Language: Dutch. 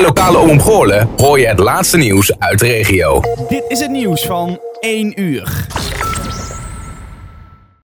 bij Lokale Omroep hoor je het laatste nieuws uit de regio. Dit is het nieuws van 1 uur.